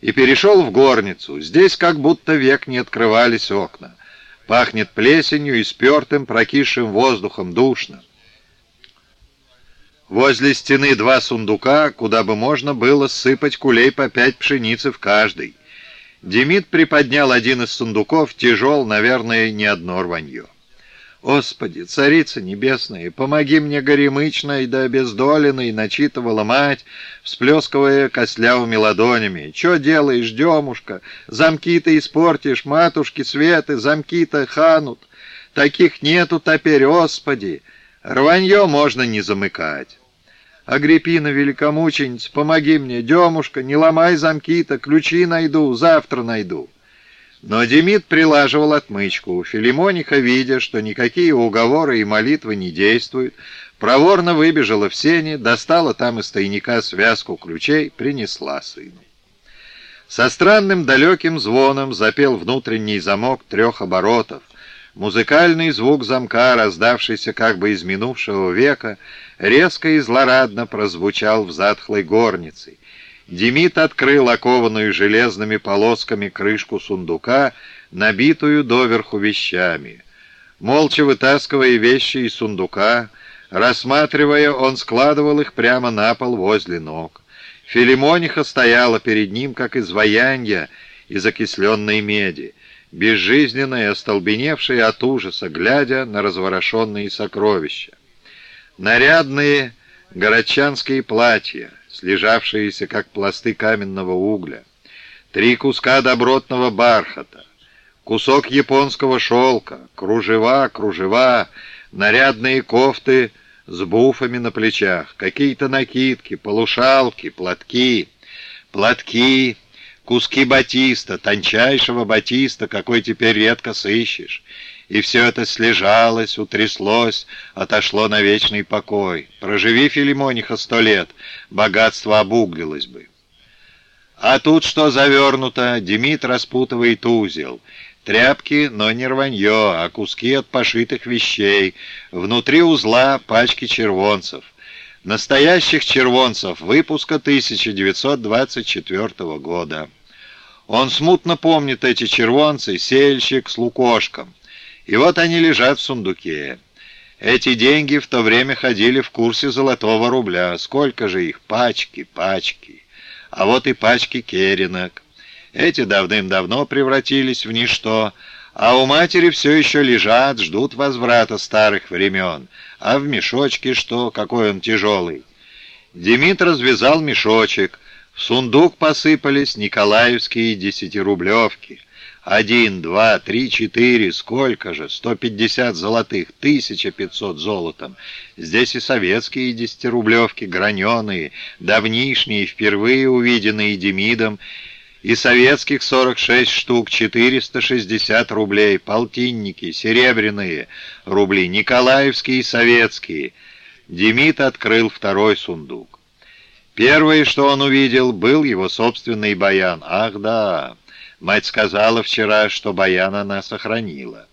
и перешел в горницу. Здесь как будто век не открывались окна. Пахнет плесенью и спертым, прокисшим воздухом, душно. Возле стены два сундука, куда бы можно было сыпать кулей по пять пшеницы в каждый. Демид приподнял один из сундуков, тяжел, наверное, не одно рванье. «Господи, царица небесная, помоги мне горемычной да обездоленной!» начитывала мать, всплескивая костлявыми ладонями. «Че делаешь, демушка? Замки-то испортишь, матушки Светы, замки-то ханут. Таких нету теперь, Господи! Рванье можно не замыкать». «Агриппина, великомученица, помоги мне, демушка, не ломай замки-то, ключи найду, завтра найду». Но Демид прилаживал отмычку. Филимониха, видя, что никакие уговоры и молитвы не действуют, проворно выбежала в сени, достала там из тайника связку ключей, принесла сыну. Со странным далеким звоном запел внутренний замок трех оборотов. Музыкальный звук замка, раздавшийся как бы из минувшего века, резко и злорадно прозвучал в затхлой горнице, Демид открыл окованную железными полосками крышку сундука, набитую доверху вещами. Молча вытаскивая вещи из сундука, рассматривая, он складывал их прямо на пол возле ног. Филимониха стояла перед ним, как изваянье из окисленной меди, безжизненная, остолбеневшая от ужаса, глядя на разворошенные сокровища. Нарядные городчанские платья, слежавшиеся, как пласты каменного угля, три куска добротного бархата, кусок японского шелка, кружева, кружева, нарядные кофты с буфами на плечах, какие-то накидки, полушалки, платки, платки, куски батиста, тончайшего батиста, какой теперь редко сыщешь, и все это слежалось, утряслось, отошло на вечный покой. Проживи, Филимониха, сто лет, богатство обуглилось бы. А тут что завернуто? Демид распутывает узел. Тряпки, но не рванье, а куски от пошитых вещей. Внутри узла пачки червонцев. Настоящих червонцев выпуска 1924 года. Он смутно помнит эти червонцы, сельщик с лукошком. И вот они лежат в сундуке. Эти деньги в то время ходили в курсе золотого рубля. Сколько же их? Пачки, пачки. А вот и пачки керенок. Эти давным-давно превратились в ничто, а у матери все еще лежат, ждут возврата старых времен. А в мешочке что? Какой он тяжелый. Демид развязал мешочек. В сундук посыпались николаевские десятирублевки. Один, два, три, четыре, сколько же? Сто пятьдесят золотых, тысяча пятьсот золотом. Здесь и советские десятирублевки, граненые, давнишние, впервые увиденные Демидом, и советских сорок шесть штук, четыреста шестьдесят рублей, полтинники, серебряные рубли, николаевские и советские. Демид открыл второй сундук. Первое, что он увидел, был его собственный баян. Ах да... Мать сказала вчера, что баян она сохранила.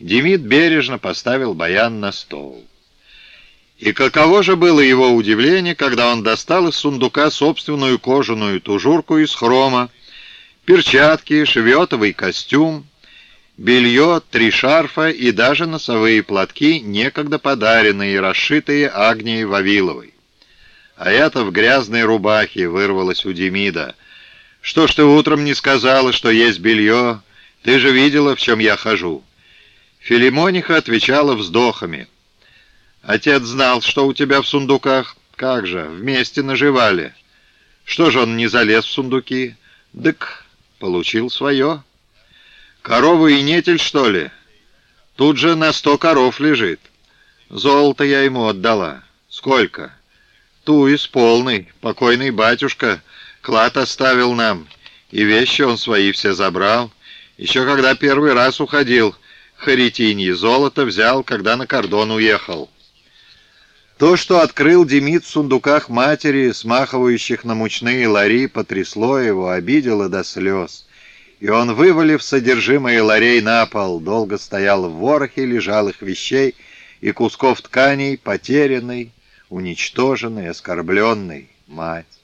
Демид бережно поставил баян на стол. И каково же было его удивление, когда он достал из сундука собственную кожаную тужурку из хрома, перчатки, шеветовый костюм, белье, три шарфа и даже носовые платки, некогда подаренные и расшитые Агнией Вавиловой. А это в грязной рубахе вырвалось у Демида — что ж ты утром не сказала, что есть белье? Ты же видела, в чем я хожу». Филимониха отвечала вздохами. «Отец знал, что у тебя в сундуках. Как же, вместе наживали. Что же он не залез в сундуки? Дык, получил свое. Корову и нетель, что ли? Тут же на сто коров лежит. Золото я ему отдала. Сколько? Ту из полной. Покойный батюшка Клад оставил нам, и вещи он свои все забрал. Еще когда первый раз уходил, Харитиньи золото взял, когда на кордон уехал. То, что открыл Демид в сундуках матери, смахивающих на мучные лари, потрясло его, обидело до слез. И он, вывалив содержимое ларей на пол, долго стоял в ворохе лежалых вещей и кусков тканей, потерянной, уничтоженной, оскорбленной мать.